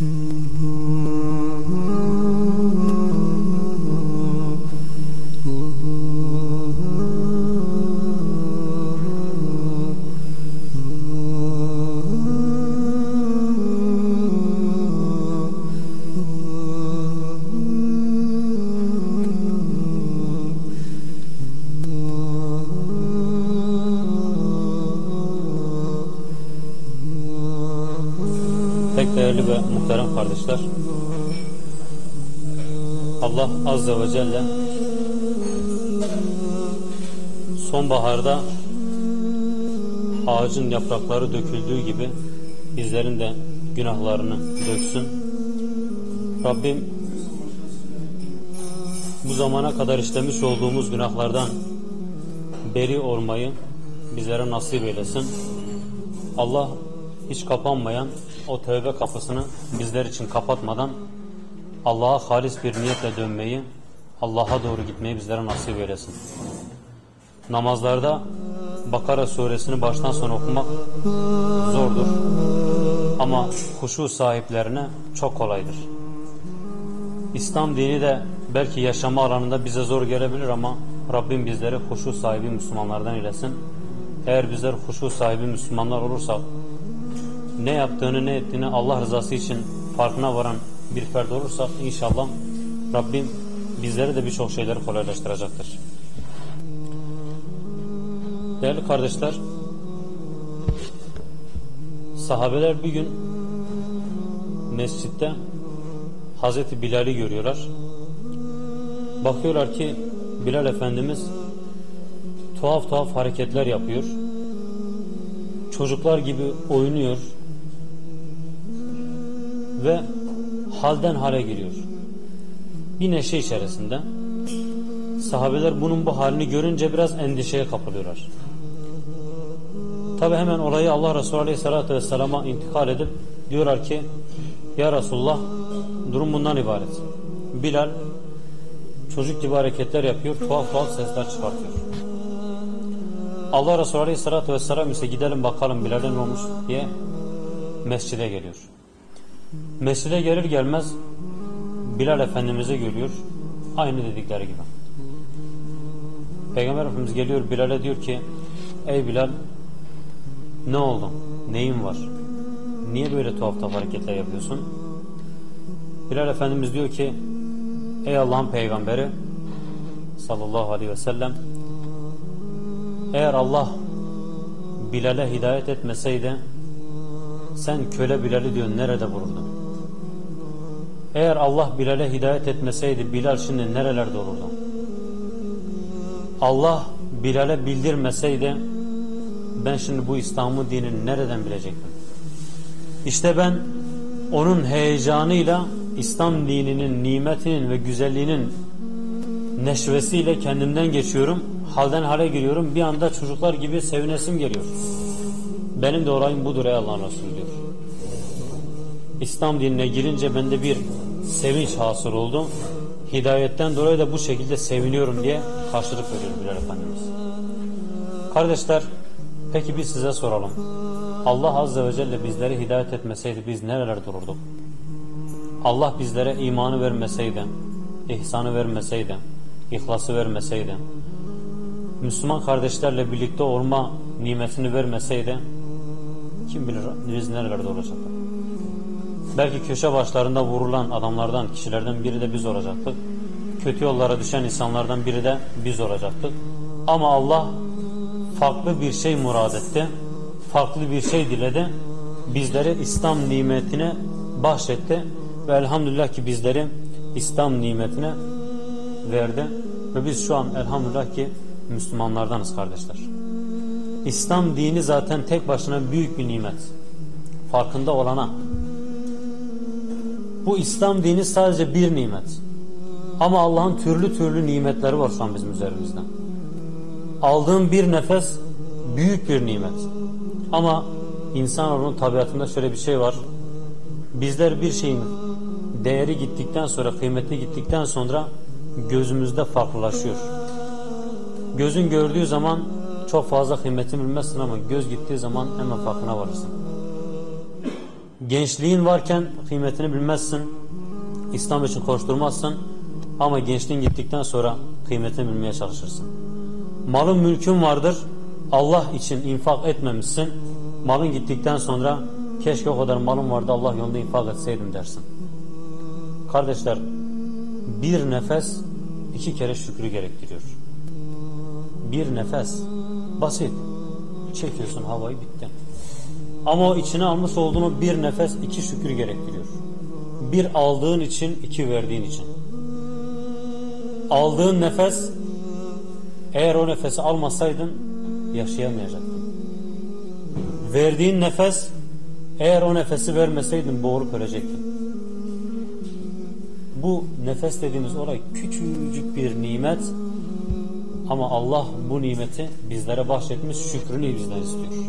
Mm-hmm. Allah Azze ve Celle sonbaharda ağacın yaprakları döküldüğü gibi bizlerin de günahlarını döksün. Rabbim bu zamana kadar işlemiş olduğumuz günahlardan beri olmayı bizlere nasip eylesin. Allah hiç kapanmayan o tövbe kapısını bizler için kapatmadan Allah'a halis bir niyetle dönmeyi, Allah'a doğru gitmeyi bizlere nasip eylesin. Namazlarda Bakara suresini baştan sona okumak zordur. Ama huşu sahiplerine çok kolaydır. İslam dini de belki yaşama alanında bize zor gelebilir ama Rabbim bizleri huşu sahibi Müslümanlardan eylesin. Eğer bizler huşu sahibi Müslümanlar olursak ne yaptığını ne ettiğini Allah rızası için farkına varan bir fert olursak inşallah Rabbim bizlere de birçok şeyleri kolaylaştıracaktır. Değerli kardeşler sahabeler bir gün mescitte Hazreti Bilal'i görüyorlar. Bakıyorlar ki Bilal Efendimiz tuhaf tuhaf hareketler yapıyor. Çocuklar gibi oynuyor ve halden hale giriyor. Bir neşe içerisinde sahabeler bunun bu halini görünce biraz endişeye kapılıyorlar. Tabi hemen olayı Allah Resulü Aleyhisselatü Vesselam'a intikal edip diyorlar ki Ya Resulullah durum bundan ibaret. Bilal çocuk gibi hareketler yapıyor, tuhaf tuhaf sesler çıkartıyor. Allah Resulü Aleyhisselatü Vesselam ise gidelim bakalım Bilal'e ne olmuş diye mescide geliyor. Mescide gelir gelmez Bilal Efendimiz'e görüyor. Aynı dedikleri gibi. Peygamber Efendimiz geliyor Bilal'e diyor ki Ey Bilal ne oldu? Neyin var? Niye böyle tuhaf tuhaf hareketler yapıyorsun? Bilal Efendimiz diyor ki Ey Allah'ın peygamberi sallallahu aleyhi ve sellem eğer Allah Bilal'e hidayet etmeseydi sen köle Bilal'i diyor nerede vururdun? Eğer Allah Bilal'e hidayet etmeseydi Bilal şimdi nerelerde olurdu? Allah Bilal'e bildirmeseydi ben şimdi bu İslam'ı dinini nereden bilecektim? İşte ben onun heyecanıyla İslam dininin nimetinin ve güzelliğinin neşvesiyle kendimden geçiyorum. Halden hale giriyorum. Bir anda çocuklar gibi sevinesim geliyor. Benim de olayım budur ey Allah'ın Resulü diyor. İslam dinine girince bende bir sevinç hasıl oldu. Hidayetten dolayı da bu şekilde seviniyorum diye karşılık veriyor Bilal Efendimiz. Kardeşler peki biz size soralım. Allah Azze ve Celle bizleri hidayet etmeseydi biz nerelerde olurduk? Allah bizlere imanı vermeseydi, ihsanı vermeseydi, ihlası vermeseydi, Müslüman kardeşlerle birlikte olma nimetini vermeseydi kim bilir biz nerelerde olacaktık? Belki köşe başlarında vurulan adamlardan, kişilerden biri de biz olacaktık. Kötü yollara düşen insanlardan biri de biz olacaktık. Ama Allah farklı bir şey murad etti. Farklı bir şey diledi. Bizleri İslam nimetine bahşetti. Ve elhamdülillah ki bizleri İslam nimetine verdi. Ve biz şu an elhamdülillah ki Müslümanlardanız kardeşler. İslam dini zaten tek başına büyük bir nimet. Farkında olana. Bu İslam dini sadece bir nimet. Ama Allah'ın türlü türlü nimetleri var şu an bizim üzerimizde. Aldığım bir nefes büyük bir nimet. Ama insanoğlunun tabiatında şöyle bir şey var. Bizler bir şeyin değeri gittikten sonra, kıymeti gittikten sonra gözümüzde farklılaşıyor. Gözün gördüğü zaman çok fazla kıymetini bilmezsin ama göz gittiği zaman hemen farkına varırsın. Gençliğin varken kıymetini bilmezsin. İslam için koşturmazsın. Ama gençliğin gittikten sonra kıymetini bilmeye çalışırsın. Malın mülkün vardır. Allah için infak etmemişsin. Malın gittikten sonra keşke o kadar malım vardı Allah yolunda infak etseydim dersin. Kardeşler bir nefes iki kere şükrü gerektiriyor. Bir nefes basit. Çekiyorsun havayı bitti. Ama o içine almış olduğunu bir nefes iki şükür gerektiriyor. Bir aldığın için iki verdiğin için. Aldığın nefes eğer o nefesi almasaydın yaşayamayacaktın. Verdiğin nefes eğer o nefesi vermeseydin boğulup ölecektin. Bu nefes dediğimiz olay küçücük bir nimet ama Allah bu nimeti bizlere bahşetmiş şükrünü bizden istiyor.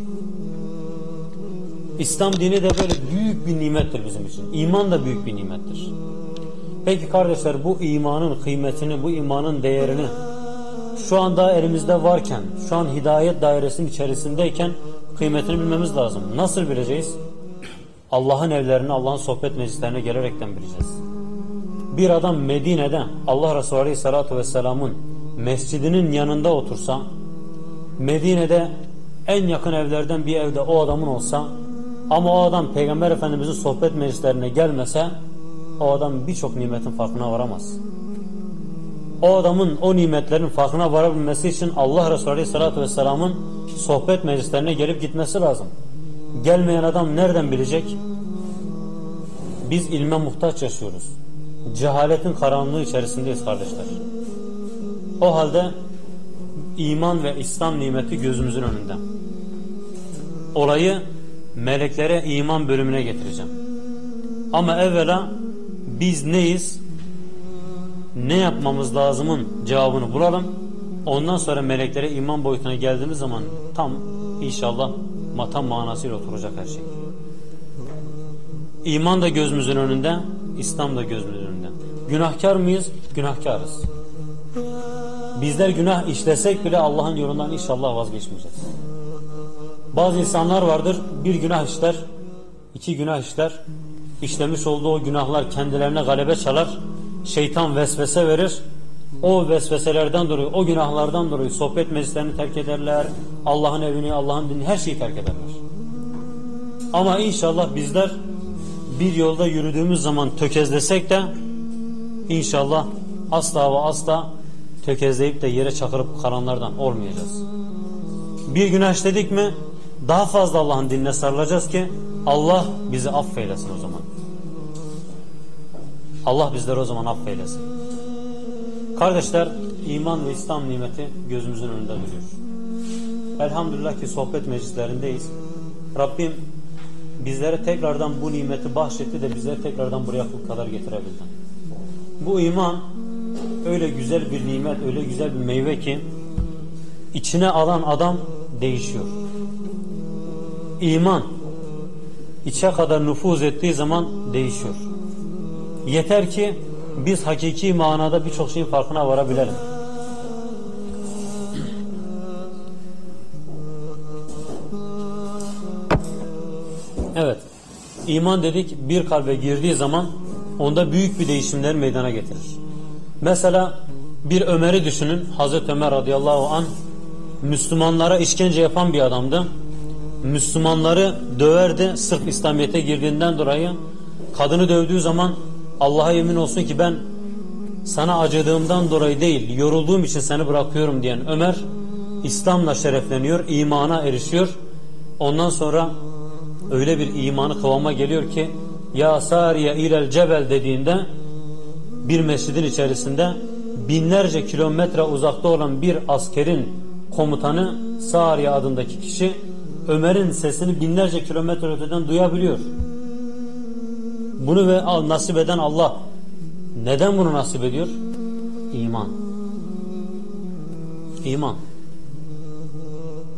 İslam dini de böyle büyük bir nimettir bizim için. İman da büyük bir nimettir. Peki kardeşler bu imanın kıymetini, bu imanın değerini şu anda elimizde varken, şu an hidayet dairesinin içerisindeyken kıymetini bilmemiz lazım. Nasıl bileceğiz? Allah'ın evlerine, Allah'ın sohbet meclislerine gelerekten bileceğiz. Bir adam Medine'de Allah Resulü Aleyhisselatü Vesselam'ın mescidinin yanında otursa, Medine'de en yakın evlerden bir evde o adamın olsa, ama o adam Peygamber Efendimiz'in sohbet meclislerine gelmese, o adam birçok nimetin farkına varamaz. O adamın o nimetlerin farkına varabilmesi için Allah Resulü Aleyhisselatü Vesselam'ın sohbet meclislerine gelip gitmesi lazım. Gelmeyen adam nereden bilecek? Biz ilme muhtaç yaşıyoruz. Cehaletin karanlığı içerisindeyiz kardeşler. O halde iman ve İslam nimeti gözümüzün önünde. Olayı meleklere iman bölümüne getireceğim. Ama evvela biz neyiz? Ne yapmamız lazımın cevabını bulalım. Ondan sonra meleklere iman boyutuna geldiğimiz zaman tam inşallah matam manasıyla oturacak her şey. İman da gözümüzün önünde, İslam da gözümüzün önünde. Günahkar mıyız? Günahkarız. Bizler günah işlesek bile Allah'ın yolundan inşallah vazgeçmeyeceğiz. Bazı insanlar vardır bir günah işler, iki günah işler. İşlemiş olduğu o günahlar kendilerine galebe çalar. Şeytan vesvese verir. O vesveselerden dolayı, o günahlardan dolayı sohbet meclislerini terk ederler. Allah'ın evini, Allah'ın dinini her şeyi terk ederler. Ama inşallah bizler bir yolda yürüdüğümüz zaman tökezlesek de inşallah asla ve asla tökezleyip de yere çakırıp karanlardan olmayacağız. Bir günah işledik mi daha fazla Allah'ın dinine sarılacağız ki Allah bizi affeylesin o zaman. Allah bizleri o zaman affeylesin. Kardeşler iman ve İslam nimeti gözümüzün önünde duruyor. Elhamdülillah ki sohbet meclislerindeyiz. Rabbim bizlere tekrardan bu nimeti bahşetti de bizleri tekrardan buraya kadar getirebildi. Bu iman öyle güzel bir nimet, öyle güzel bir meyve ki içine alan adam değişiyor. İman içe kadar nüfuz ettiği zaman değişiyor. Yeter ki biz hakiki manada birçok şeyin farkına varabilelim. Evet. İman dedik bir kalbe girdiği zaman onda büyük bir değişimler meydana getirir. Mesela bir Ömer'i düşünün. Hazreti Ömer radıyallahu an Müslümanlara işkence yapan bir adamdı. Müslümanları döverdi sırf İslamiyet'e girdiğinden dolayı. Kadını dövdüğü zaman Allah'a yemin olsun ki ben sana acıdığımdan dolayı değil yorulduğum için seni bırakıyorum diyen Ömer İslam'la şerefleniyor, imana erişiyor. Ondan sonra öyle bir imanı kıvama geliyor ki ya sariye ilel cebel dediğinde bir mescidin içerisinde binlerce kilometre uzakta olan bir askerin komutanı Sariye adındaki kişi Ömer'in sesini binlerce kilometre öteden duyabiliyor. Bunu ve nasip eden Allah. Neden bunu nasip ediyor? İman. İman.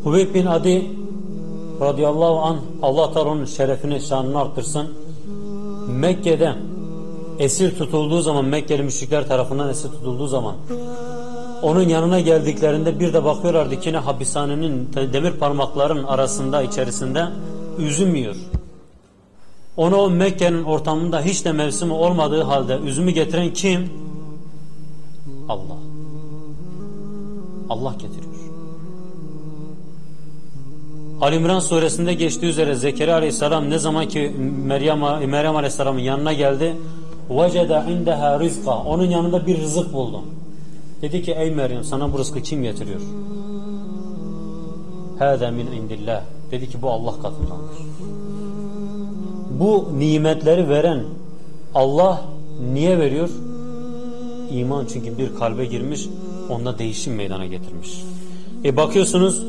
Hubeyb bin Adi radıyallahu an Allah Teala onun şerefini, şanını arttırsın. Mekke'de esir tutulduğu zaman Mekkeli müşrikler tarafından esir tutulduğu zaman onun yanına geldiklerinde bir de bakıyorlardı ki ne hapishanenin demir parmakların arasında içerisinde üzüm. Ona o Mekke'nin ortamında hiç de mevsimi olmadığı halde üzümü getiren kim? Allah. Allah getiriyor. Alimran suresinde geçtiği üzere Zekeriya aleyhisselam ne zaman ki Meryem, Meryem aleyhisselamın yanına geldi vecede indeha rizka onun yanında bir rızık buldum. Dedi ki ey Meryem sana bu rızkı kim getiriyor? Hâzâ min indillah. Dedi ki bu Allah katındandır. Bu nimetleri veren Allah niye veriyor? İman çünkü bir kalbe girmiş, onda değişim meydana getirmiş. E bakıyorsunuz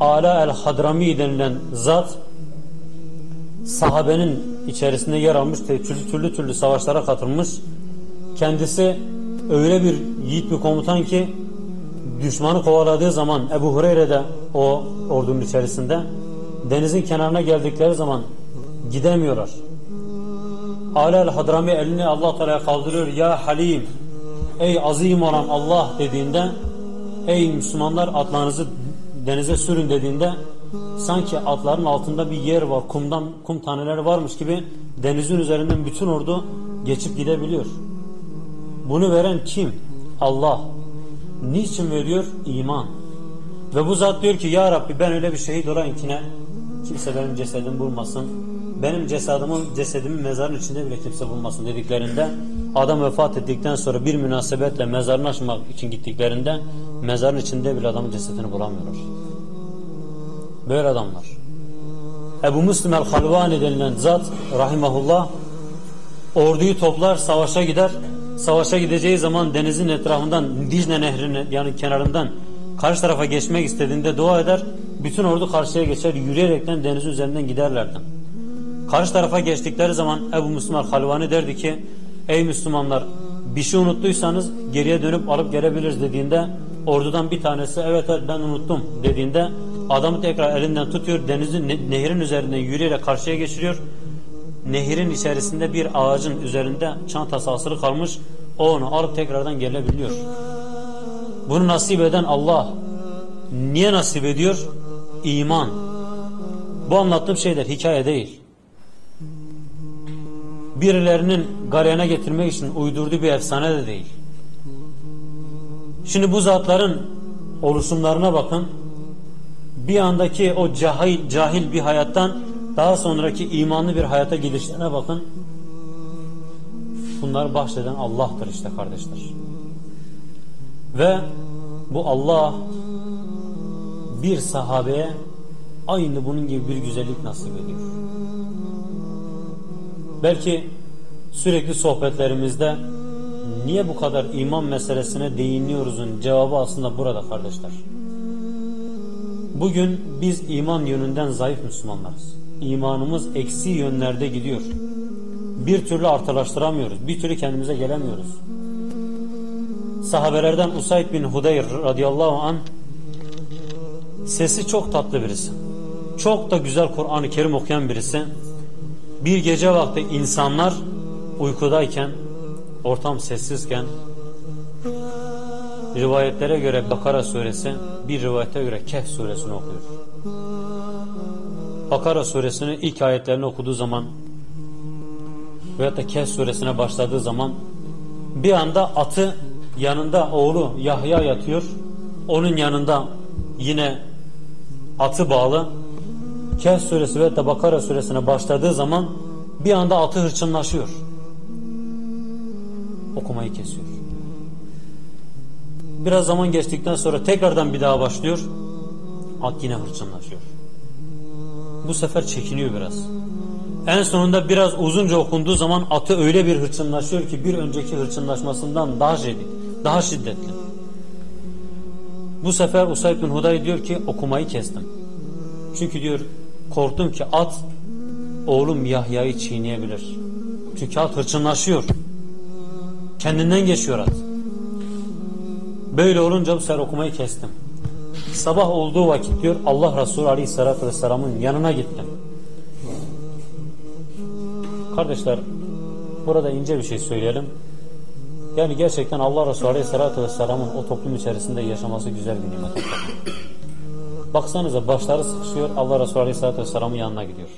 Ala el-Hadrami denilen zat sahabenin içerisinde yer almış, türlü türlü, türlü savaşlara katılmış. Kendisi öyle bir yiğit bir komutan ki düşmanı kovaladığı zaman Ebu Hureyre de o ordunun içerisinde denizin kenarına geldikleri zaman gidemiyorlar. Ala el-Hadrami elini Allah Teala kaldırıyor. Ya Halim ey azim olan Allah dediğinde ey Müslümanlar atlarınızı denize sürün dediğinde sanki atların altında bir yer var, kumdan kum taneleri varmış gibi denizin üzerinden bütün ordu geçip gidebiliyor. Bunu veren kim? Allah. Niçin veriyor? İman. Ve bu zat diyor ki ya Rabbi ben öyle bir şehit olayım ki ne? Kimse benim cesedimi bulmasın. Benim cesedimi, cesedimi mezarın içinde bile kimse bulmasın dediklerinde adam vefat ettikten sonra bir münasebetle mezarını açmak için gittiklerinde mezarın içinde bile adamın cesedini bulamıyorlar. Böyle adamlar. Ebu Müslim el-Halvani denilen zat rahimahullah orduyu toplar savaşa gider. Savaşa gideceği zaman denizin etrafından Dicle nehrinin yani kenarından karşı tarafa geçmek istediğinde dua eder. Bütün ordu karşıya geçer yürüyerekten denizin üzerinden giderlerdi. Karşı tarafa geçtikleri zaman Ebu Müslim el-Halvani derdi ki ey Müslümanlar bir şey unuttuysanız geriye dönüp alıp gelebiliriz dediğinde ordudan bir tanesi evet ben unuttum dediğinde adamı tekrar elinden tutuyor denizin nehrin üzerinden yürüyerek karşıya geçiriyor. Nehrin içerisinde bir ağacın üzerinde çantası asılı kalmış o onu alıp tekrardan gelebiliyor. Bunu nasip eden Allah niye nasip ediyor? İman. Bu anlattığım şeyler hikaye değil. Birilerinin gariyana getirmek için uydurduğu bir efsane de değil. Şimdi bu zatların oluşumlarına bakın. Bir andaki o cahil, cahil bir hayattan daha sonraki imanlı bir hayata gidişlerine bakın. Bunları bahşeden Allah'tır işte kardeşler. Ve bu Allah bir sahabeye aynı bunun gibi bir güzellik nasip ediyor. Belki sürekli sohbetlerimizde niye bu kadar iman meselesine değiniyoruzun cevabı aslında burada kardeşler. Bugün biz iman yönünden zayıf Müslümanlarız. İmanımız eksi yönlerde gidiyor. Bir türlü artılaştıramıyoruz. Bir türlü kendimize gelemiyoruz. Sahabelerden Usayd bin Hudeyr radıyallahu an sesi çok tatlı birisi. Çok da güzel Kur'an-ı Kerim okuyan birisi bir gece vakti insanlar uykudayken, ortam sessizken rivayetlere göre Bakara suresi, bir rivayete göre Kehf suresini okuyor. Bakara suresinin ilk ayetlerini okuduğu zaman veyahut da Kehf suresine başladığı zaman bir anda atı yanında oğlu Yahya yatıyor. Onun yanında yine atı bağlı Kehf suresi ve Bakara suresine başladığı zaman bir anda atı hırçınlaşıyor. Okumayı kesiyor. Biraz zaman geçtikten sonra tekrardan bir daha başlıyor. At yine hırçınlaşıyor. Bu sefer çekiniyor biraz. En sonunda biraz uzunca okunduğu zaman atı öyle bir hırçınlaşıyor ki bir önceki hırçınlaşmasından daha şiddet, daha şiddetli. Bu sefer Usayd bin Huday diyor ki okumayı kestim. Çünkü diyor korktum ki at oğlum Yahya'yı çiğneyebilir. Çünkü at hırçınlaşıyor. Kendinden geçiyor at. Böyle olunca bu sefer okumayı kestim. Sabah olduğu vakit diyor Allah Resulü Aleyhisselatü Vesselam'ın yanına gittim. Kardeşler burada ince bir şey söyleyelim. Yani gerçekten Allah Resulü Aleyhisselatü Vesselam'ın o toplum içerisinde yaşaması güzel bir nimet. Baksanıza başları sıkışıyor Allah Resulü Aleyhisselatü Vesselam'ın yanına gidiyor.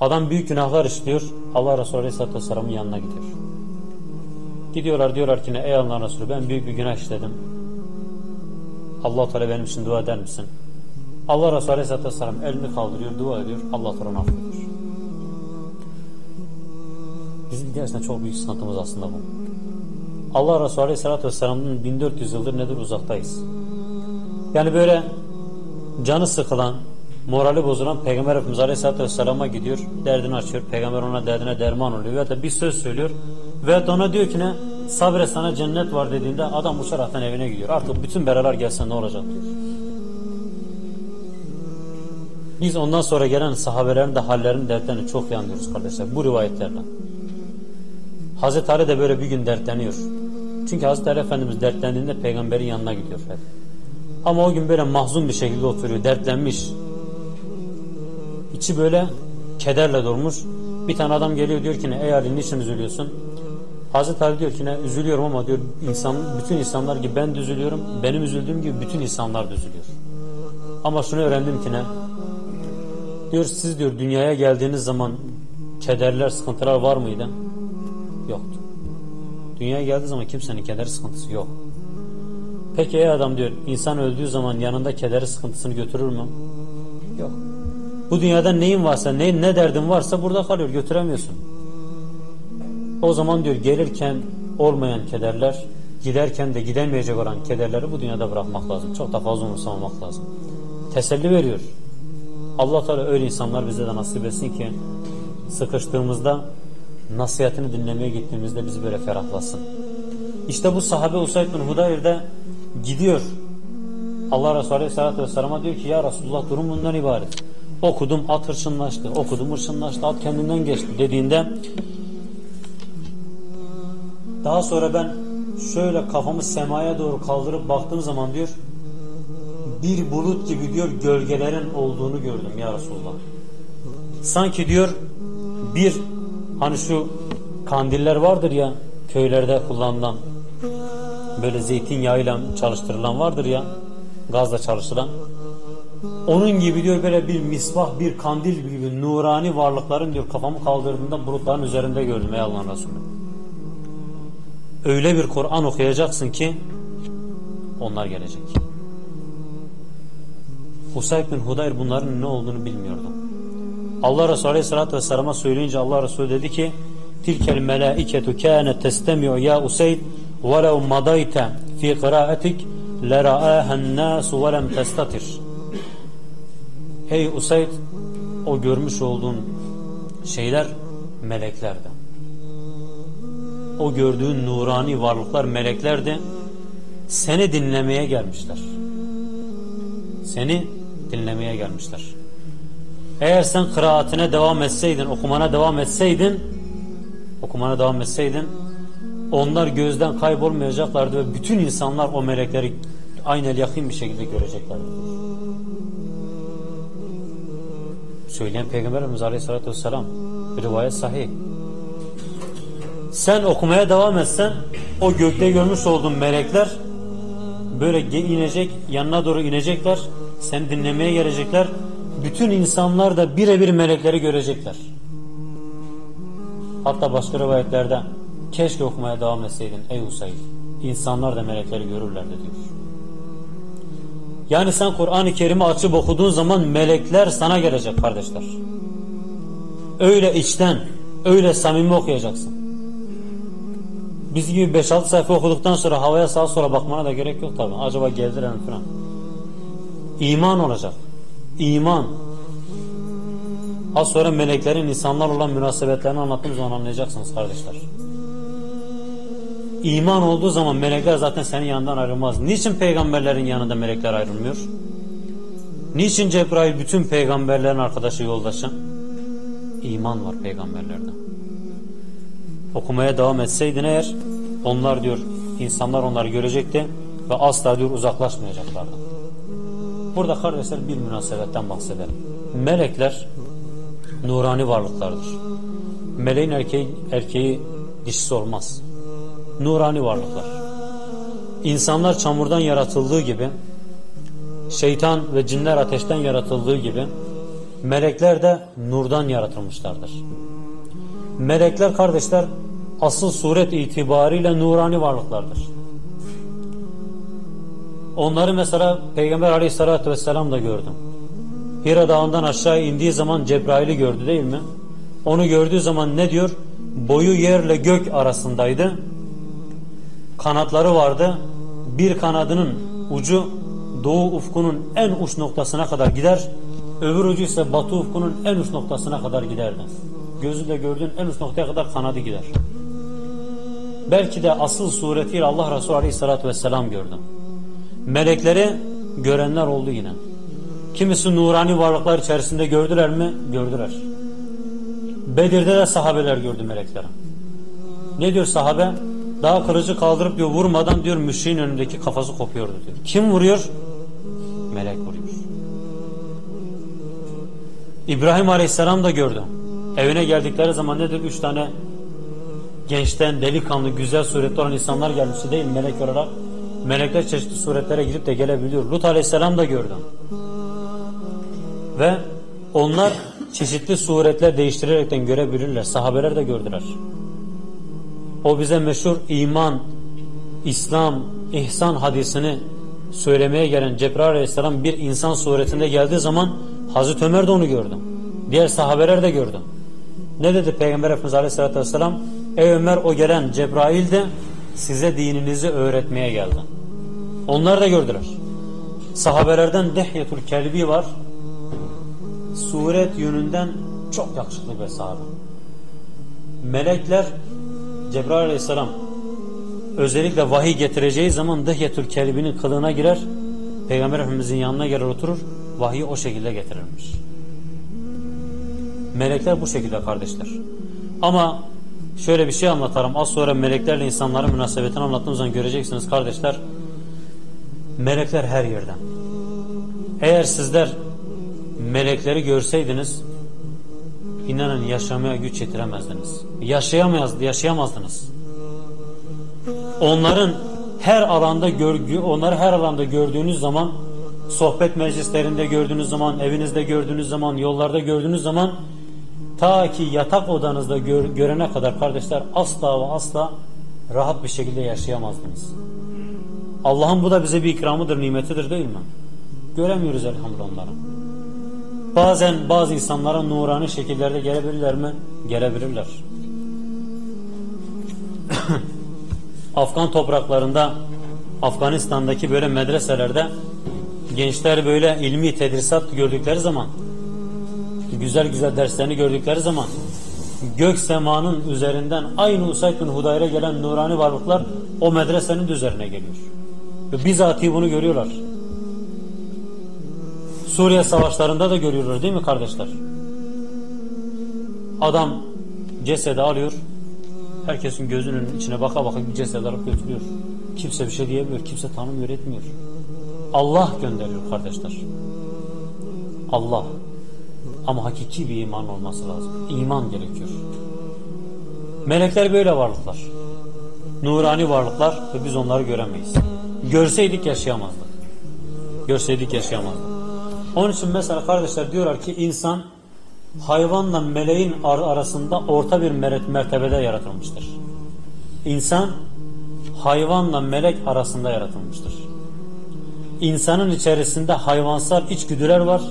Adam büyük günahlar işliyor. Allah Resulü Aleyhisselatü Vesselam'ın yanına gidiyor. Gidiyorlar diyorlar ki ne ey Allah Resulü ben büyük bir günah işledim. Allah Teala benim için dua eder misin? Allah Resulü Aleyhisselatü Vesselam elini kaldırıyor, dua ediyor. Allah Teala affediyor. Bizim gerçekten çok büyük sıkıntımız aslında bu. Allah Resulü Aleyhisselatü Vesselam'ın 1400 yıldır nedir uzaktayız. Yani böyle canı sıkılan, morali bozulan Peygamber Efendimiz Aleyhisselatü Vesselam'a gidiyor, derdini açıyor. Peygamber ona derdine derman oluyor ve de bir söz söylüyor. Ve ona diyor ki ne? Sabre sana cennet var dediğinde adam uçaraktan evine gidiyor. Artık bütün beralar gelsen ne olacak diyor. Biz ondan sonra gelen sahabelerin de hallerini, dertlerini çok iyi kardeşler. Bu rivayetlerden. Hazreti Ali de böyle bir gün dertleniyor. Çünkü Hazreti Ali Efendimiz dertlendiğinde peygamberin yanına gidiyor hep. Ama o gün böyle mahzun bir şekilde oturuyor, dertlenmiş. İçi böyle kederle durmuş. Bir tane adam geliyor diyor ki ne ey Ali niçin üzülüyorsun? Hazreti Ali diyor ki ne üzülüyorum ama diyor insan, bütün insanlar gibi ben de üzülüyorum. Benim üzüldüğüm gibi bütün insanlar da üzülüyor. Ama şunu öğrendim ki ne? Diyor siz diyor dünyaya geldiğiniz zaman kederler, sıkıntılar var mıydı? Yoktu. Dünyaya geldiği zaman kimsenin kederi sıkıntısı yok. Peki ey adam diyor insan öldüğü zaman yanında kederi sıkıntısını götürür mü? Yok. Bu dünyada neyin varsa ne, ne derdin varsa burada kalıyor götüremiyorsun. O zaman diyor gelirken olmayan kederler giderken de gidemeyecek olan kederleri bu dünyada bırakmak lazım. Çok da fazla umursamamak lazım. Teselli veriyor. Allah Teala öyle insanlar bize de nasip etsin ki sıkıştığımızda nasihatini dinlemeye gittiğimizde bizi böyle ferahlasın. İşte bu sahabe Usayd bin Hudayr gidiyor. Allah Resulü Aleyhisselatü Vesselam'a diyor ki ya Resulullah durum bundan ibaret. Okudum at hırçınlaştı, okudum hırçınlaştı, at kendinden geçti dediğinde daha sonra ben şöyle kafamı semaya doğru kaldırıp baktığım zaman diyor bir bulut gibi diyor gölgelerin olduğunu gördüm ya Resulullah. Sanki diyor bir hani şu kandiller vardır ya köylerde kullanılan böyle zeytinyağıyla çalıştırılan vardır ya gazla çalışılan onun gibi diyor böyle bir misbah bir kandil gibi nurani varlıkların diyor kafamı kaldırdığımda bulutların üzerinde gördüm ey Allah'ın Resulü. Öyle bir Kur'an okuyacaksın ki onlar gelecek. Husayd bin Hudayr bunların ne olduğunu bilmiyordu. Allah Resulü Aleyhisselatü Vesselam'a söyleyince Allah Resulü dedi ki Tilkel melaiketu kânet testemi'u ya Usayd velev madayte fi kıraatik lera'ahen nâsu velem testatir Ey Usayd o görmüş olduğun şeyler meleklerdi. O gördüğün nurani varlıklar meleklerdi. Seni dinlemeye gelmişler. Seni dinlemeye gelmişler. Eğer sen kıraatine devam etseydin, okumana devam etseydin, okumana devam etseydin, onlar gözden kaybolmayacaklardı ve bütün insanlar o melekleri aynı yakın bir şekilde göreceklerdi. Söyleyen Peygamberimiz Aleyhisselatü Vesselam rivayet sahih. Sen okumaya devam etsen o gökte görmüş olduğun melekler böyle inecek, yanına doğru inecekler, seni dinlemeye gelecekler. Bütün insanlar da birebir melekleri görecekler. Hatta başka rivayetlerde keşke okumaya devam etseydin ey Usayd. İnsanlar da melekleri görürlerdi diyor. Yani sen Kur'an-ı Kerim'i açıp okuduğun zaman melekler sana gelecek kardeşler. Öyle içten, öyle samimi okuyacaksın. Biz gibi 5-6 sayfa okuduktan sonra havaya sağa sola bakmana da gerek yok tabi. Acaba geldiler mi falan. İman olacak. İman. Az sonra meleklerin insanlar olan münasebetlerini anlattığım zaman anlayacaksınız kardeşler. İman olduğu zaman melekler zaten senin yanından ayrılmaz. Niçin peygamberlerin yanında melekler ayrılmıyor? Niçin Cebrail bütün peygamberlerin arkadaşı yoldaşı? İman var peygamberlerde. Okumaya devam etseydin eğer onlar diyor insanlar onları görecekti ve asla diyor uzaklaşmayacaklardı. Burada kardeşler bir münasebetten bahsedelim. Melekler nurani varlıklardır. Meleğin erkeği, erkeği dişisi olmaz nurani varlıklar. İnsanlar çamurdan yaratıldığı gibi, şeytan ve cinler ateşten yaratıldığı gibi, Melekler de nurdan yaratılmışlardır. Melekler kardeşler asıl suret itibariyle nurani varlıklardır. Onları mesela Peygamber aleyhissalatü vesselam da gördüm. Hira dağından aşağı indiği zaman Cebrail'i gördü değil mi? Onu gördüğü zaman ne diyor? Boyu yerle gök arasındaydı. Kanatları vardı. Bir kanadının ucu doğu ufkunun en uç noktasına kadar gider. Öbür ucu ise batı ufkunun en uç noktasına kadar giderdi. Gözüyle gördüğün en uç noktaya kadar kanadı gider. Belki de asıl suretiyle Allah Resulü Aleyhisselatü Vesselam gördü. Melekleri görenler oldu yine. Kimisi nurani varlıklar içerisinde gördüler mi? Gördüler. Bedir'de de sahabeler gördü melekleri. Ne diyor sahabe? Daha kılıcı kaldırıp diyor vurmadan diyor müşriğin önündeki kafası kopuyordu diyor. Kim vuruyor? Melek vuruyor. İbrahim Aleyhisselam da gördü. Evine geldikleri zaman nedir? Üç tane gençten delikanlı güzel suretli olan insanlar gelmişti değil melek olarak? Melekler çeşitli suretlere girip de gelebiliyor. Lut Aleyhisselam da gördü. Ve onlar çeşitli suretler değiştirerekten görebilirler. Sahabeler de gördüler. O bize meşhur iman, İslam, ihsan hadisini söylemeye gelen Cebrail Aleyhisselam bir insan suretinde geldiği zaman Hazreti Ömer de onu gördü. Diğer sahabeler de gördü. Ne dedi Peygamber Efendimiz Aleyhisselatü Vesselam? Ey Ömer o gelen Cebrail de size dininizi öğretmeye geldi. Onlar da gördüler. Sahabelerden Dehyetul Kelbi var. Suret yönünden çok yakışıklı bir sahabe. Melekler Cebrail Aleyhisselam özellikle vahiy getireceği zaman Dehyetül Kelbi'nin kılığına girer. Peygamber Efendimizin yanına gelir oturur. Vahiyi o şekilde getirirmiş. Melekler bu şekilde kardeşler. Ama şöyle bir şey anlatarım. Az sonra meleklerle insanların münasebetini anlattığım zaman göreceksiniz kardeşler. Melekler her yerden. Eğer sizler melekleri görseydiniz inanın yaşamaya güç yetiremezdiniz. Yaşayamaz, yaşayamazdınız. Onların her alanda görgü, onları her alanda gördüğünüz zaman sohbet meclislerinde gördüğünüz zaman, evinizde gördüğünüz zaman, yollarda gördüğünüz zaman ta ki yatak odanızda gör, görene kadar kardeşler asla ve asla rahat bir şekilde yaşayamazdınız. Allah'ın bu da bize bir ikramıdır, nimetidir değil mi? Göremiyoruz elhamdülillah onları. Bazen bazı insanlara nurani şekillerde gelebilirler mi? Gelebilirler. Afgan topraklarında Afganistan'daki böyle medreselerde gençler böyle ilmi tedrisat gördükleri zaman güzel güzel derslerini gördükleri zaman gök semanın üzerinden aynı Usayd bin Hudayr'a gelen nurani varlıklar o medresenin üzerine geliyor. Ve bizatihi bunu görüyorlar. Suriye savaşlarında da görüyorlar değil mi kardeşler? Adam cesedi alıyor. Herkesin gözünün içine baka baka bir ceset alıp götürüyor. Kimse bir şey diyemiyor. Kimse tanımıyor etmiyor. Allah gönderiyor kardeşler. Allah. Ama hakiki bir iman olması lazım. İman gerekiyor. Melekler böyle varlıklar. Nurani varlıklar ve biz onları göremeyiz. Görseydik yaşayamazdık. Görseydik yaşayamazdık. Onun için mesela kardeşler diyorlar ki insan hayvanla meleğin arasında orta bir mertebede yaratılmıştır. İnsan hayvanla melek arasında yaratılmıştır. İnsanın içerisinde hayvansal içgüdüler var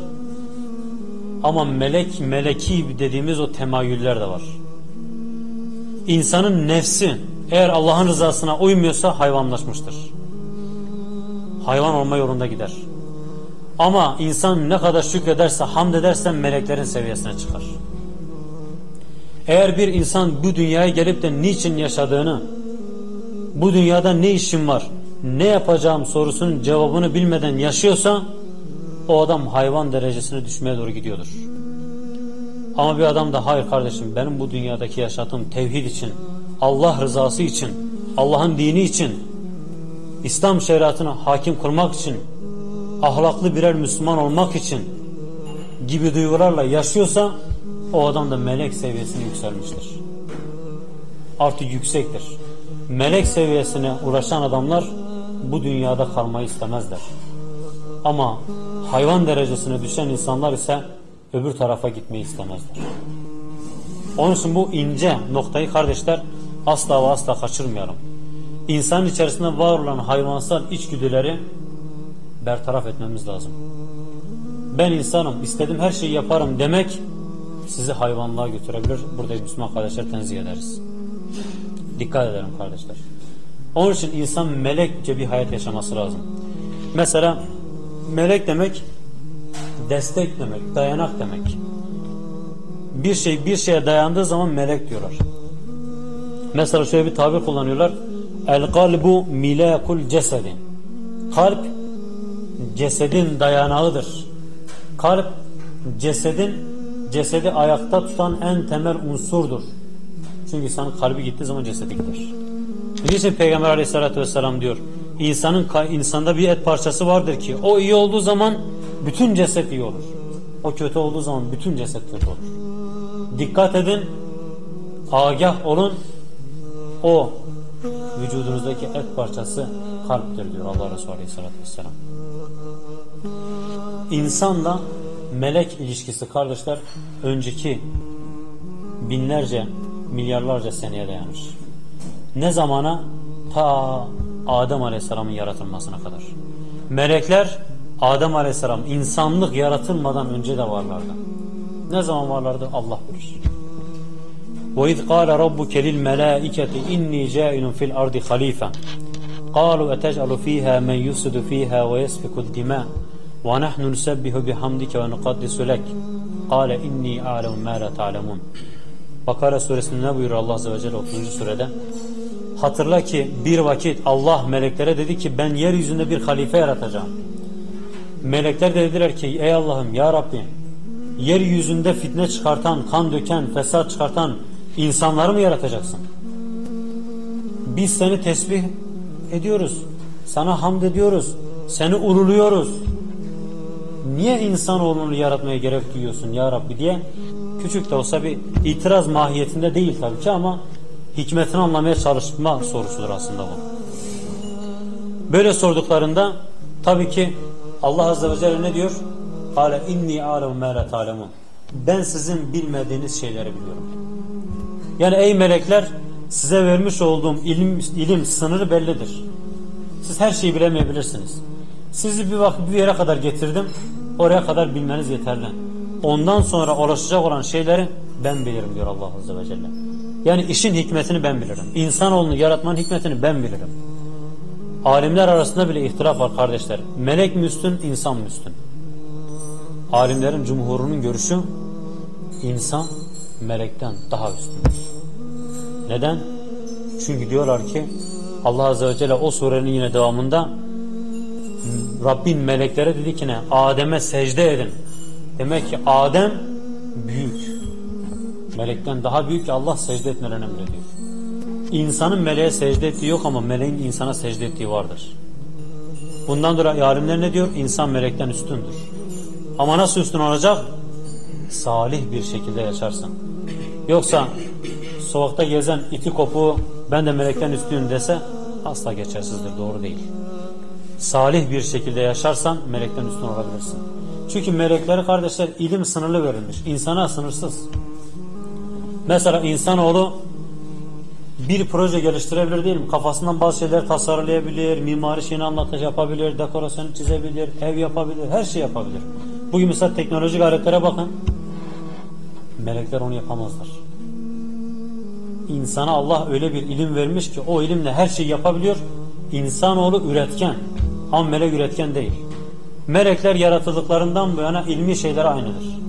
ama melek, meleki dediğimiz o temayüller de var. İnsanın nefsi eğer Allah'ın rızasına uymuyorsa hayvanlaşmıştır. Hayvan olma yolunda gider. Ama insan ne kadar şükrederse, hamd ederse meleklerin seviyesine çıkar. Eğer bir insan bu dünyaya gelip de niçin yaşadığını, bu dünyada ne işim var, ne yapacağım sorusunun cevabını bilmeden yaşıyorsa, o adam hayvan derecesine düşmeye doğru gidiyordur. Ama bir adam da hayır kardeşim benim bu dünyadaki yaşadığım tevhid için, Allah rızası için, Allah'ın dini için, İslam şeriatını hakim kılmak için ahlaklı birer Müslüman olmak için gibi duygularla yaşıyorsa o adam da melek seviyesine yükselmiştir. Artık yüksektir. Melek seviyesine ulaşan adamlar bu dünyada kalmayı istemezler. Ama hayvan derecesine düşen insanlar ise öbür tarafa gitmeyi istemezler. Onun için bu ince noktayı kardeşler asla ve asla kaçırmayalım. İnsanın içerisinde var olan hayvansal içgüdüleri bertaraf etmemiz lazım. Ben insanım, istedim her şeyi yaparım demek sizi hayvanlığa götürebilir. Burada Müslüman kardeşler tenzih ederiz. Dikkat edelim kardeşler. Onun için insan melekçe bir hayat yaşaması lazım. Mesela melek demek destek demek, dayanak demek. Bir şey bir şeye dayandığı zaman melek diyorlar. Mesela şöyle bir tabir kullanıyorlar. El kalbu milakul cesedi. Kalp cesedin dayanağıdır. Kalp cesedin cesedi ayakta tutan en temel unsurdur. Çünkü insanın kalbi gittiği zaman cesedi gider. Niçin Peygamber aleyhissalatü vesselam diyor insanın insanda bir et parçası vardır ki o iyi olduğu zaman bütün ceset iyi olur. O kötü olduğu zaman bütün ceset kötü olur. Dikkat edin agah olun o vücudunuzdaki et parçası kalptir diyor Allah Resulü Aleyhisselatü Vesselam. İnsanla melek ilişkisi kardeşler önceki binlerce milyarlarca seneye dayanır. Ne zamana? Ta Adem Aleyhisselam'ın yaratılmasına kadar. Melekler Adem Aleyhisselam insanlık yaratılmadan önce de varlardı. Ne zaman varlardı? Allah bilir. وَاِذْ قَالَ رَبُّكَ لِلْمَلَائِكَةِ اِنِّي جَائِلٌ فِي الْأَرْضِ خَلِيفًا قَالُوا أَتَجْعَلُ فِيهَا مَنْ يُفْسِدُ فِيهَا وَيَسْفِكُ الدِّمَاءَ وَنَحْنُ نُسَبِّحُ بِحَمْدِكَ وَنُقَدِّسُ لَكَ قَالَ اِنِّي أَعْلَمُ مَا لَا تَعْلَمُونَ Bakara suresinde ne buyuruyor Allah Azze ve Celle 30. surede? Hatırla ki bir vakit Allah meleklere dedi ki ben yeryüzünde bir halife yaratacağım. Melekler de dediler ki ey Allah'ım ya Rabbi yeryüzünde fitne çıkartan, kan döken, fesat çıkartan insanları mı yaratacaksın? Biz seni tesbih ediyoruz. Sana hamd ediyoruz. Seni uruluyoruz. Niye insanoğlunu yaratmaya gerek duyuyorsun ya Rabbi diye küçük de olsa bir itiraz mahiyetinde değil tabii ki ama hikmetini anlamaya çalışma sorusudur aslında bu. Böyle sorduklarında tabii ki Allah Azze ve Celle ne diyor? Kale inni alemu ma la ta'lemun. Ben sizin bilmediğiniz şeyleri biliyorum. Yani ey melekler size vermiş olduğum ilim, ilim sınırı bellidir. Siz her şeyi bilemeyebilirsiniz. Sizi bir vakit bir yere kadar getirdim. Oraya kadar bilmeniz yeterli. Ondan sonra ulaşacak olan şeyleri ben bilirim diyor Allah Azze ve Celle. Yani işin hikmetini ben bilirim. İnsanoğlunu yaratmanın hikmetini ben bilirim. Alimler arasında bile ihtilaf var kardeşler. Melek mi üstün, insan mı üstün? Alimlerin cumhurunun görüşü insan melekten daha üstündür. Neden? Çünkü diyorlar ki Allah Azze ve Celle o surenin yine devamında Rabbin meleklere dedi ki ne? Adem'e secde edin. Demek ki Adem büyük. Melekten daha büyük ki Allah secde etmelerini emrediyor. İnsanın meleğe secde ettiği yok ama meleğin insana secde ettiği vardır. Bundan dolayı alimler ne diyor? İnsan melekten üstündür. Ama nasıl üstün olacak? Salih bir şekilde yaşarsan. Yoksa sokakta gezen iti kopu ben de melekten üstünüm dese asla geçersizdir. Doğru değil. Salih bir şekilde yaşarsan melekten üstün olabilirsin. Çünkü melekleri kardeşler ilim sınırlı verilmiş. İnsana sınırsız. Mesela insanoğlu bir proje geliştirebilir değil mi? Kafasından bazı şeyler tasarlayabilir, mimari şeyini anlatış yapabilir, dekorasyonu çizebilir, ev yapabilir, her şey yapabilir. Bugün mesela teknolojik aletlere bakın. Melekler onu yapamazlar. İnsana Allah öyle bir ilim vermiş ki o ilimle her şeyi yapabiliyor. İnsanoğlu üretken. Ama melek üretken değil. Melekler yaratıldıklarından bu yana ilmi şeyler aynıdır.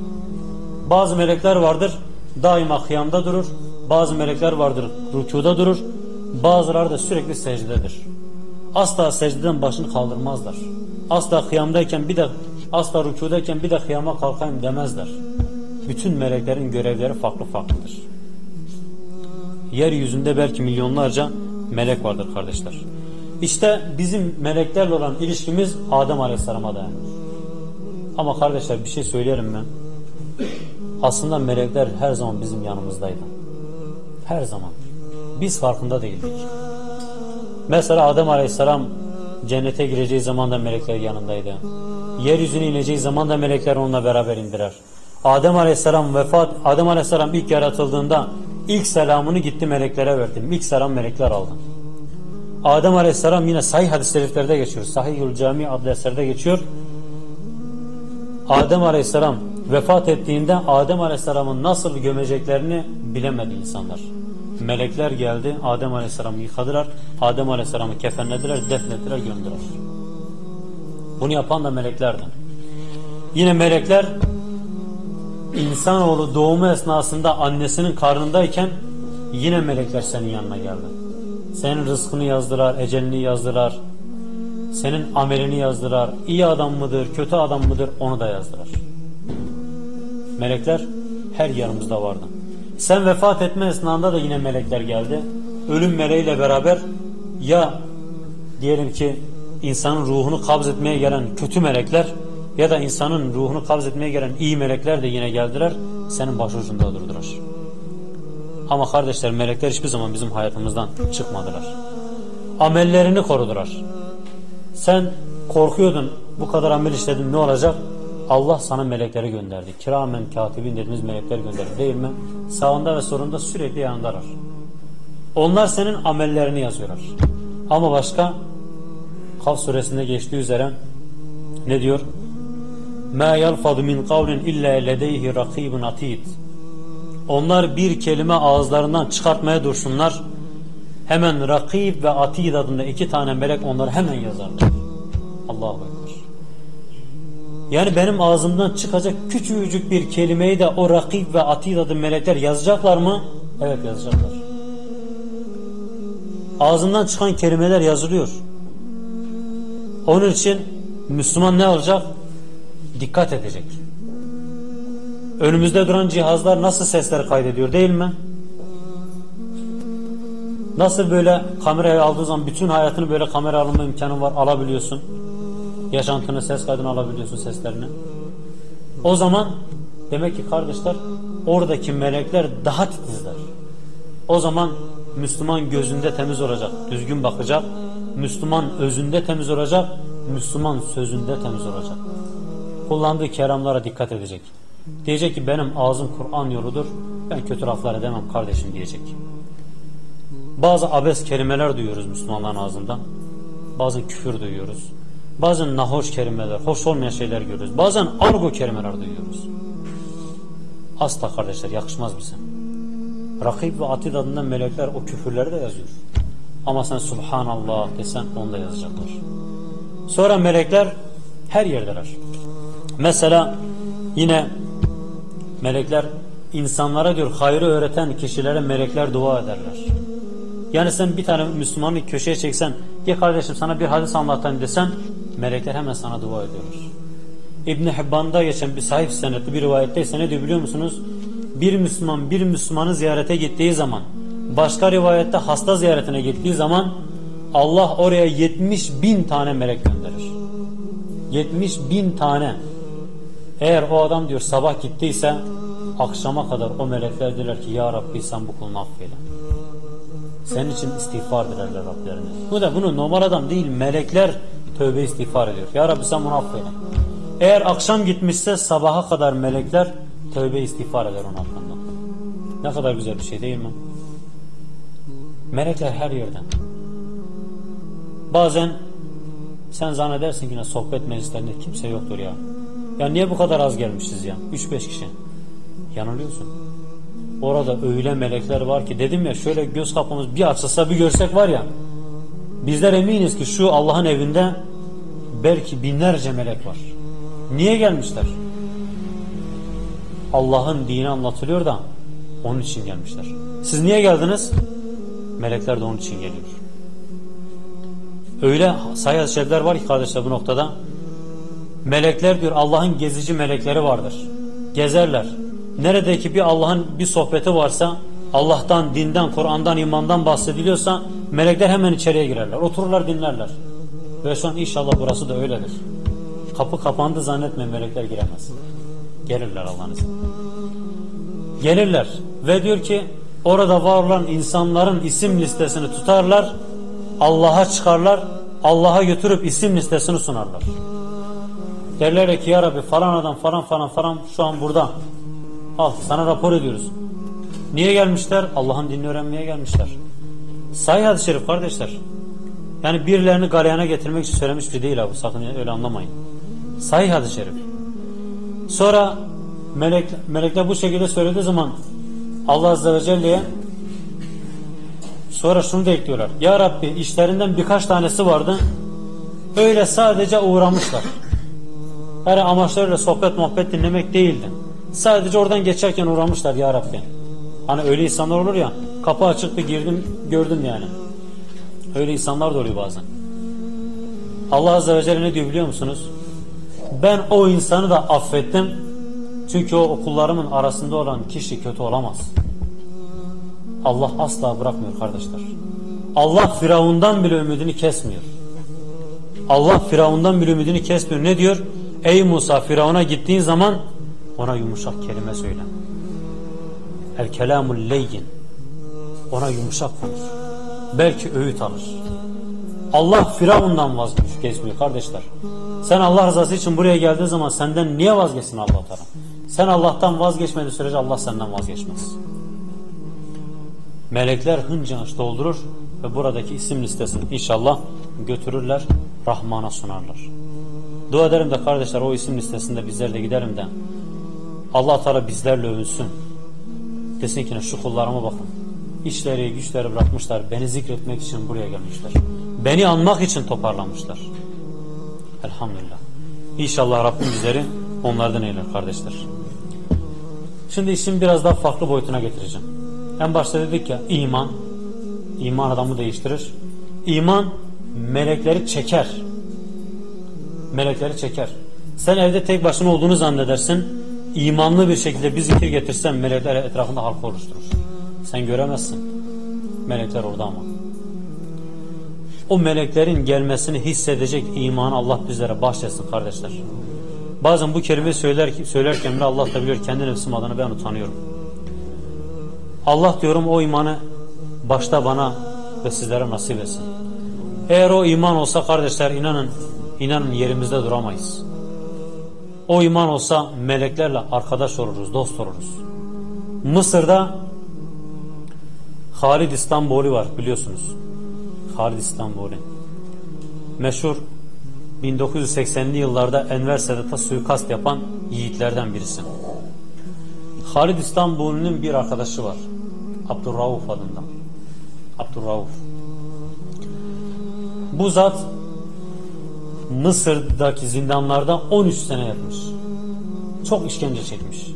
Bazı melekler vardır daima kıyamda durur. Bazı melekler vardır rükuda durur. Bazıları da sürekli secdedir. Asla secdeden başını kaldırmazlar. Asla kıyamdayken bir de asla rükudayken bir de kıyama kalkayım demezler. Bütün meleklerin görevleri farklı farklıdır. Yeryüzünde belki milyonlarca melek vardır kardeşler. İşte bizim meleklerle olan ilişkimiz Adem Aleyhisselam'a dayanır. Ama kardeşler bir şey söylerim ben. Aslında melekler her zaman bizim yanımızdaydı. Her zaman. Biz farkında değildik. Mesela Adem Aleyhisselam cennete gireceği zaman da melekler yanındaydı. Yeryüzüne ineceği zaman da melekler onunla beraber indirer. Adem Aleyhisselam vefat Adem Aleyhisselam ilk yaratıldığında ilk selamını gitti meleklere verdim. İlk selam melekler aldı. Adem Aleyhisselam yine sahih hadis-i geçiyor. Sahihül Cami adlı eserde geçiyor. Adem Aleyhisselam vefat ettiğinde Adem Aleyhisselam'ın nasıl gömeceklerini bilemedi insanlar. Melekler geldi, Adem Aleyhisselam'ı yıkadılar, Adem Aleyhisselam'ı kefenlediler, defnettiler, gömdüler. Bunu yapan da meleklerdi. Yine melekler insanoğlu doğumu esnasında annesinin karnındayken yine melekler senin yanına geldi. Senin rızkını yazdılar, ecelini yazdılar, senin amelini yazdılar. İyi adam mıdır, kötü adam mıdır onu da yazdılar. Melekler her yanımızda vardı. Sen vefat etme esnasında da yine melekler geldi. Ölüm meleğiyle beraber ya diyelim ki insanın ruhunu kabz etmeye gelen kötü melekler ya da insanın ruhunu kabz etmeye gelen iyi melekler de yine geldiler. Senin başucunda durdular. Ama kardeşler melekler hiçbir zaman bizim hayatımızdan çıkmadılar. Amellerini korudular. Sen korkuyordun bu kadar amel işledin ne olacak? Allah sana melekleri gönderdi. Kiramen katibin dediğimiz melekler gönderdi değil mi? Sağında ve solunda sürekli yanındalar. Onlar senin amellerini yazıyorlar. Ama başka Kaf suresinde geçtiği üzere ne diyor? مَا يَلْفَضُ مِنْ قَوْلٍ اِلَّا لَدَيْهِ رَقِيبٌ atid. Onlar bir kelime ağızlarından çıkartmaya dursunlar. Hemen Rakib ve Atid adında iki tane melek onları hemen yazarlar. Allahu Ekber. Yani benim ağzımdan çıkacak küçücük bir kelimeyi de o Rakib ve Atid adlı melekler yazacaklar mı? Evet yazacaklar. Ağzından çıkan kelimeler yazılıyor. Onun için Müslüman ne olacak? Dikkat edecek. Önümüzde duran cihazlar nasıl sesler kaydediyor değil mi? Nasıl böyle kamerayı aldığı zaman bütün hayatını böyle kamera alma imkanı var alabiliyorsun. Yaşantını, ses kaydını alabiliyorsun seslerini. O zaman demek ki kardeşler oradaki melekler daha titizler. O zaman Müslüman gözünde temiz olacak, düzgün bakacak. Müslüman özünde temiz olacak, Müslüman sözünde temiz olacak. Kullandığı keramlara dikkat edecek. Diyecek ki benim ağzım Kur'an yoludur, ben kötü laflar edemem kardeşim diyecek. Bazı abes kelimeler duyuyoruz Müslümanların ağzından. Bazen küfür duyuyoruz. Bazen nahoş kelimeler, hoş olmayan şeyler görüyoruz. Bazen argo kelimeler duyuyoruz. Asla kardeşler yakışmaz bize. Rakib ve Atid adından melekler o küfürleri de yazıyor. Ama sen Subhanallah desen onu da yazacaklar. Sonra melekler her yerdeler. Mesela yine melekler insanlara diyor hayrı öğreten kişilere melekler dua ederler. Yani sen bir tane Müslümanı köşeye çeksen ya kardeşim sana bir hadis anlatayım desen melekler hemen sana dua ediyorlar. İbn Hibban'da geçen bir sahip senetli bir rivayetteyse ne diyor biliyor musunuz? Bir Müslüman bir Müslümanı ziyarete gittiği zaman başka rivayette hasta ziyaretine gittiği zaman Allah oraya 70 bin tane melek gönderir. 70 bin tane. Eğer o adam diyor sabah gittiyse akşama kadar o melekler diler ki Ya Rabbi sen bu kulunu affeyle. Senin için istiğfar dilerler Rablerine. Bu da bunu normal adam değil melekler tövbe istiğfar ediyor. Ya Rabbi sen bunu affeyle. Eğer akşam gitmişse sabaha kadar melekler tövbe istiğfar eder onun hakkında. Ne kadar güzel bir şey değil mi? Melekler her yerden. Bazen sen zannedersin ki sohbet meclislerinde kimse yoktur ya. Ya niye bu kadar az gelmişiz ya? 3-5 kişi. Yanılıyorsun. Orada öyle melekler var ki dedim ya şöyle göz kapımız bir açılsa bir görsek var ya. Bizler eminiz ki şu Allah'ın evinde belki binlerce melek var. Niye gelmişler? Allah'ın dini anlatılıyor da onun için gelmişler. Siz niye geldiniz? Melekler de onun için geliyor. Öyle sayı şeyler var ki kardeşler bu noktada. Melekler diyor Allah'ın gezici melekleri vardır. Gezerler. Neredeki bir Allah'ın bir sohbeti varsa Allah'tan, dinden, Kur'an'dan, imandan bahsediliyorsa melekler hemen içeriye girerler. Otururlar dinlerler. Ve an inşallah burası da öyledir. Kapı kapandı zannetme melekler giremez. Gelirler Allah'ın izniyle. Gelirler ve diyor ki orada var olan insanların isim listesini tutarlar. Allah'a çıkarlar. Allah'a götürüp isim listesini sunarlar. Derler ki ya Rabbi falan adam falan falan falan şu an burada. Al sana rapor ediyoruz. Niye gelmişler? Allah'ın dinini öğrenmeye gelmişler. Sahih hadis-i şerif kardeşler. Yani birilerini galeyana getirmek için söylemiş bir değil abi. Sakın öyle anlamayın. Sahih hadis-i şerif. Sonra melek, melekler bu şekilde söylediği zaman Allah Azze ve Celle'ye sonra şunu da ekliyorlar. Ya Rabbi işlerinden birkaç tanesi vardı. Öyle sadece uğramışlar. Her amaçlarıyla sohbet muhabbet dinlemek değildi. Sadece oradan geçerken uğramışlar ya Rabbi. Hani öyle insanlar olur ya kapı açıktı girdim gördüm yani. Öyle insanlar da oluyor bazen. Allah Azze ve Celle ne diyor biliyor musunuz? Ben o insanı da affettim. Çünkü o okullarımın arasında olan kişi kötü olamaz. Allah asla bırakmıyor kardeşler. Allah Firavundan bile ümidini kesmiyor. Allah Firavundan bile ümidini kesmiyor. Ne diyor? Ey Musa Firavun'a gittiğin zaman ona yumuşak kelime söyle. El kelamul leyyin. Ona yumuşak konuş. Belki öğüt alır. Allah Firavundan vazgeçmiyor kardeşler. Sen Allah rızası için buraya geldiğin zaman senden niye vazgeçsin Allah Teala? Sen Allah'tan vazgeçmediği sürece Allah senden vazgeçmez. Melekler hınca hınç doldurur ve buradaki isim listesini inşallah götürürler, Rahman'a sunarlar. Dua ederim de kardeşler o isim listesinde bizler de giderim de Allah Teala bizlerle övünsün. Desin ki şu kullarıma bakın. İşleri güçleri bırakmışlar. Beni zikretmek için buraya gelmişler. Beni anmak için toparlanmışlar. Elhamdülillah. İnşallah Rabbim bizleri onlardan eyler kardeşler. Şimdi işin biraz daha farklı boyutuna getireceğim. En başta dedik ya iman. İman adamı değiştirir. İman melekleri çeker. Melekleri çeker. Sen evde tek başına olduğunu zannedersin. İmanlı bir şekilde bir zikir getirsen melekler etrafında halka oluşturur. Sen göremezsin. Melekler orada ama. O meleklerin gelmesini hissedecek imanı Allah bizlere bahşetsin kardeşler. Bazen bu kelimeyi söyler, söylerken bile Allah da biliyor kendi nefsim adına ben utanıyorum. Allah diyorum o imanı başta bana ve sizlere nasip etsin. Eğer o iman olsa kardeşler inanın inanın yerimizde duramayız. O iman olsa meleklerle arkadaş oluruz, dost oluruz. Mısır'da Halid İstanbul'i var biliyorsunuz. Halid İstanbul'i. Meşhur 1980'li yıllarda Enver Sedat'a suikast yapan yiğitlerden birisi. Halid İstanbul'un bir arkadaşı var. Abdurrauf adında. Abdurrauf. Bu zat Mısır'daki zindanlarda 13 sene yatmış. Çok işkence çekmiş.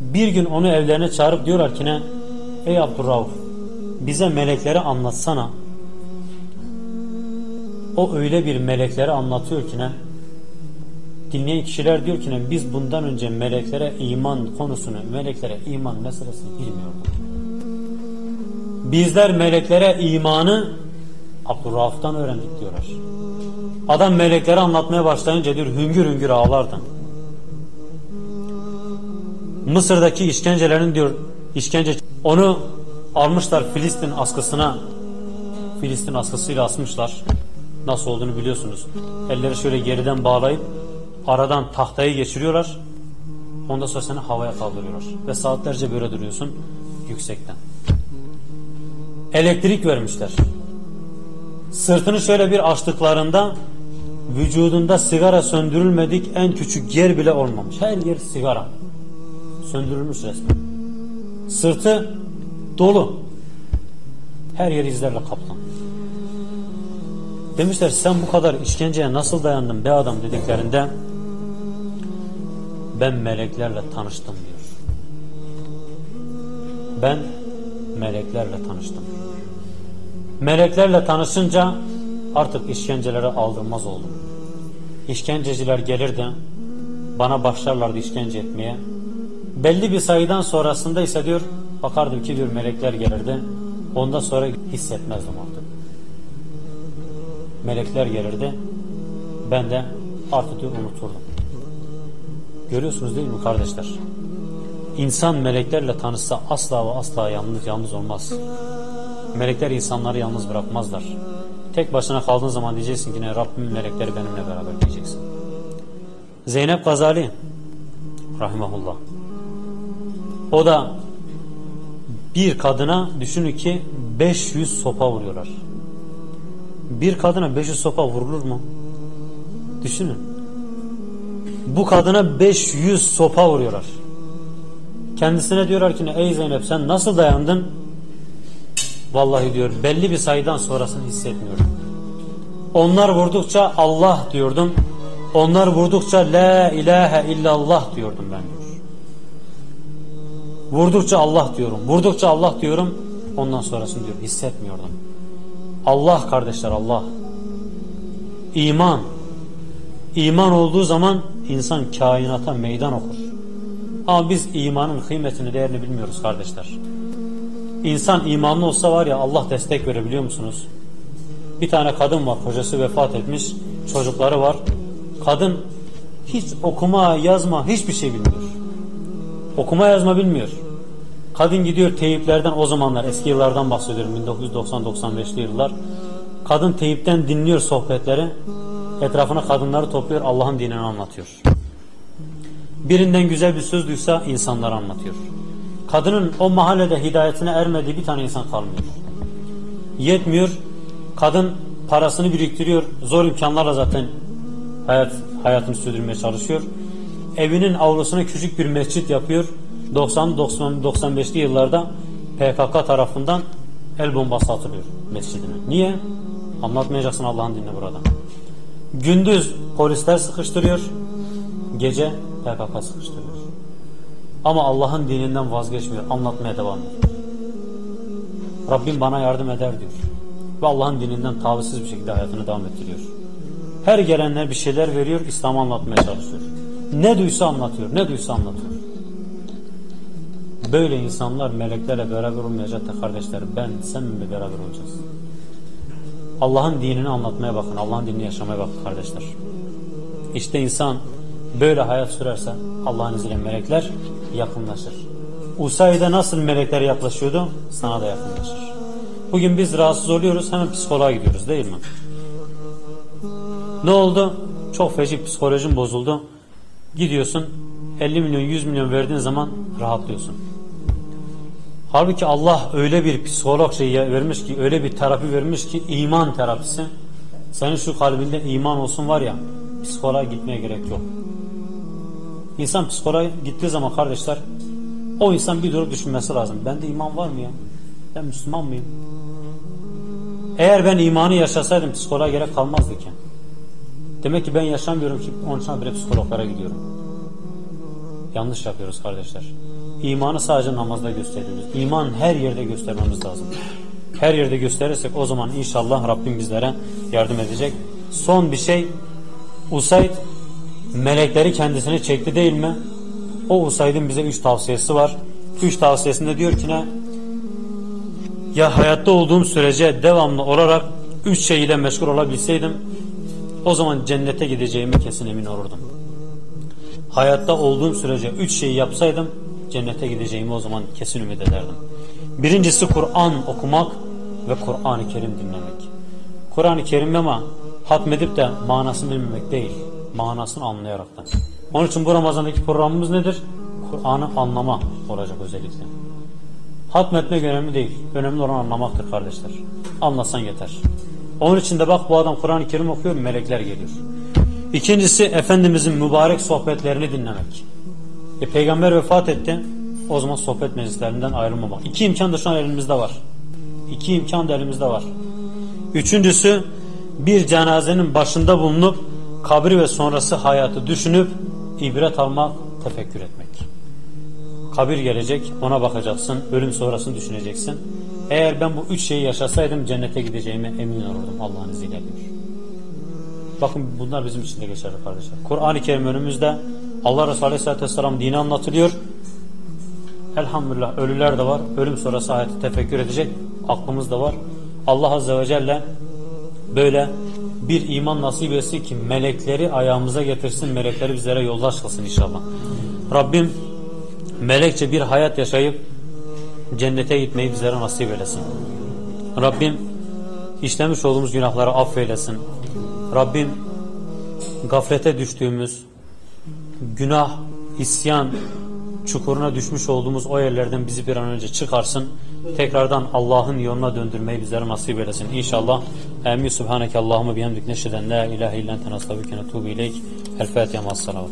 Bir gün onu evlerine çağırıp diyorlar ki ne? Ey Abdurrauf bize melekleri anlatsana. O öyle bir melekleri anlatıyor ki ne? Dinleyen kişiler diyor ki ne? Biz bundan önce meleklere iman konusunu, meleklere iman meselesini bilmiyorduk. Bizler meleklere imanı Abdurrauf'tan öğrendik diyorlar. Adam melekleri anlatmaya başlayınca diyor hüngür hüngür ağlardı. Mısır'daki işkencelerin diyor işkence onu almışlar Filistin askısına Filistin askısıyla asmışlar. Nasıl olduğunu biliyorsunuz. Elleri şöyle geriden bağlayıp aradan tahtayı geçiriyorlar. Ondan sonra seni havaya kaldırıyorlar. Ve saatlerce böyle duruyorsun yüksekten. Elektrik vermişler. Sırtını şöyle bir açtıklarında vücudunda sigara söndürülmedik en küçük yer bile olmamış. Her yer sigara. Söndürülmüş resmen. Sırtı dolu. Her yer izlerle kaplan. Demişler sen bu kadar işkenceye nasıl dayandın be adam dediklerinde ben meleklerle tanıştım diyor. Ben meleklerle tanıştım. Meleklerle tanışınca artık işkencelere aldırmaz oldum. İşkenceciler gelirdi, bana başlarlardı işkence etmeye. Belli bir sayıdan sonrasında ise diyor, bakardım ki diyor melekler gelirdi. Ondan sonra hissetmezdim artık. Melekler gelirdi, ben de artık diyor unuturdum. Görüyorsunuz değil mi kardeşler? İnsan meleklerle tanışsa asla ve asla yalnız yalnız olmaz. Melekler insanları yalnız bırakmazlar. Tek başına kaldığın zaman diyeceksin ki ne Rabbim melekleri benimle beraber diyeceksin. Zeynep Gazali rahimahullah O da bir kadına düşünün ki 500 sopa vuruyorlar. Bir kadına 500 sopa vurulur mu? Düşünün. Bu kadına 500 sopa vuruyorlar. Kendisine diyorlar ki ey Zeynep sen nasıl dayandın? Vallahi diyor belli bir sayıdan sonrasını hissetmiyorum. Onlar vurdukça Allah diyordum. Onlar vurdukça la ilahe illallah diyordum ben diyor. Vurdukça Allah diyorum. Vurdukça Allah diyorum. Ondan sonrasını diyor hissetmiyordum. Allah kardeşler Allah. İman. İman olduğu zaman insan kainata meydan okur. Ama biz imanın kıymetini, değerini bilmiyoruz kardeşler. İnsan imanlı olsa var ya Allah destek verebiliyor musunuz? Bir tane kadın var, kocası vefat etmiş, çocukları var. Kadın hiç okuma, yazma, hiçbir şey bilmiyor. Okuma yazma bilmiyor. Kadın gidiyor teyiplerden o zamanlar eski yıllardan bahsediyorum 1990-95'li yıllar. Kadın teyipten dinliyor sohbetleri. Etrafına kadınları topluyor Allah'ın dinini anlatıyor. Birinden güzel bir söz duysa insanlara anlatıyor. Kadının o mahallede hidayetine ermediği bir tane insan kalmıyor. Yetmiyor. Kadın parasını biriktiriyor. Zor imkanlarla zaten hayat hayatını sürdürmeye çalışıyor. Evinin avlusuna küçük bir mescit yapıyor. 90-95'li yıllarda PKK tarafından el bombası atılıyor mescidine. Niye? Anlatmayacaksın Allah'ın dinini burada. Gündüz polisler sıkıştırıyor. Gece PKK sıkıştırıyor. Ama Allah'ın dininden vazgeçmiyor. Anlatmaya devam ediyor. Rabbim bana yardım eder diyor. Ve Allah'ın dininden tavizsiz bir şekilde hayatını devam ettiriyor. Her gelenler bir şeyler veriyor. İslam'ı anlatmaya çalışıyor. Ne duysa anlatıyor. Ne duysa anlatıyor. Böyle insanlar meleklerle beraber olmayacak da kardeşler ben sen mi beraber olacağız? Allah'ın dinini anlatmaya bakın. Allah'ın dinini yaşamaya bakın kardeşler. İşte insan böyle hayat sürerse Allah'ın izniyle melekler yakınlaşır. Usay'da nasıl melekler yaklaşıyordu? Sana da yakınlaşır. Bugün biz rahatsız oluyoruz hemen psikoloğa gidiyoruz değil mi? Ne oldu? Çok feci psikolojin bozuldu. Gidiyorsun 50 milyon 100 milyon verdiğin zaman rahatlıyorsun. Halbuki Allah öyle bir psikolog şeyi vermiş ki öyle bir terapi vermiş ki iman terapisi. Senin şu kalbinde iman olsun var ya psikoloğa gitmeye gerek yok. İnsan psikoloğa gittiği zaman kardeşler o insan bir durup düşünmesi lazım. Bende iman var mı ya? Ben Müslüman mıyım? Eğer ben imanı yaşasaydım psikoloğa gerek kalmazdı ki. Demek ki ben yaşamıyorum ki onun için bile psikologlara gidiyorum. Yanlış yapıyoruz kardeşler. İmanı sadece namazda gösteriyoruz. İman her yerde göstermemiz lazım. Her yerde gösterirsek o zaman inşallah Rabbim bizlere yardım edecek. Son bir şey Usayd melekleri kendisine çekti değil mi? O Usayd'ın bize üç tavsiyesi var. Üç tavsiyesinde diyor ki ne? Ya hayatta olduğum sürece devamlı olarak üç şey ile meşgul olabilseydim o zaman cennete gideceğimi kesin emin olurdum. Hayatta olduğum sürece üç şeyi yapsaydım cennete gideceğimi o zaman kesin ümit ederdim. Birincisi Kur'an okumak ve Kur'an-ı Kerim dinlemek. Kur'an-ı Kerim ama hatmedip de manasını bilmemek değil. Manasını anlayaraktan. Onun için bu Ramazan'daki programımız nedir? Kur'an'ı anlama olacak özellikle. Hatmetmek önemli değil. Önemli olan anlamaktır kardeşler. Anlasan yeter. Onun için de bak bu adam Kur'an-ı Kerim okuyor, melekler geliyor. İkincisi Efendimizin mübarek sohbetlerini dinlemek. E, peygamber vefat etti. O zaman sohbet meclislerinden ayrılmamak. İki imkan da şu an elimizde var. İki imkan da elimizde var. Üçüncüsü bir cenazenin başında bulunup kabri ve sonrası hayatı düşünüp ibret almak, tefekkür etmek. Kabir gelecek, ona bakacaksın, ölüm sonrasını düşüneceksin. Eğer ben bu üç şeyi yaşasaydım cennete gideceğime emin olurdum Allah'ın izniyle diyor. Bakın bunlar bizim için de geçerli kardeşler. Kur'an-ı Kerim önümüzde Allah Resulü Aleyhisselatü Vesselam dini anlatılıyor. Elhamdülillah ölüler de var. Ölüm sonrası hayatı tefekkür edecek aklımız da var. Allah Azze ve Celle böyle bir iman nasip etsin ki melekleri ayağımıza getirsin. Melekleri bizlere yoldaş kılsın inşallah. Rabbim melekçe bir hayat yaşayıp cennete gitmeyi bizlere nasip eylesin. Rabbim işlemiş olduğumuz günahları affeylesin. Rabbim gaflete düştüğümüz günah, isyan, çukuruna düşmüş olduğumuz o yerlerden bizi bir an önce çıkarsın. Tekrardan Allah'ın yoluna döndürmeyi bizlere nasip eylesin. İnşallah. Amin. Subhaneke Allahümme bihamdik neşheden la ilahe illen tenastağfirke netubu ileyk. El Fatiha ma'as salavat.